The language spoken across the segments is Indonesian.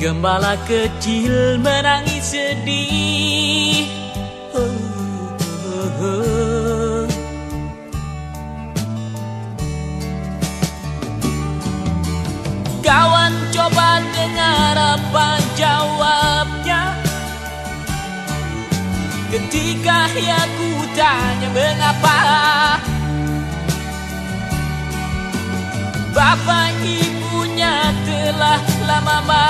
Gembala kecil menangis sedih. Kawan coba dengar apa jawabnya Ketika ya ku tanya mengapa Bapak ibunya telah lama mati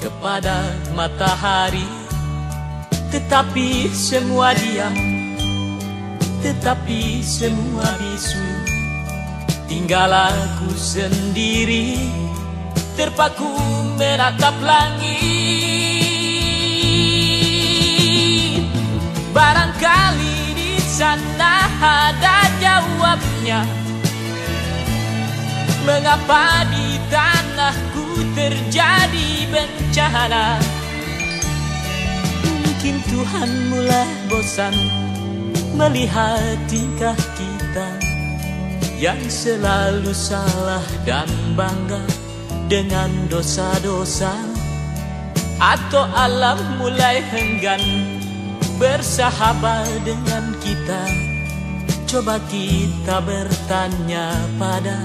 Kepada matahari. Tetapi semua diam Tetapi semua bisu. Tinggal aku sendiri Terpaku menatap langit. Barangkali di sana ada jawabnya. Mengapa di tanahku terjadi bencana. Mungkin Tuhan mulai bosan Melihat tingkah kita Yang selalu salah dan bangga Dengan dosa-dosa. Atau alam mulai enggan bersahabat dengan kita. Coba kita bertanya pada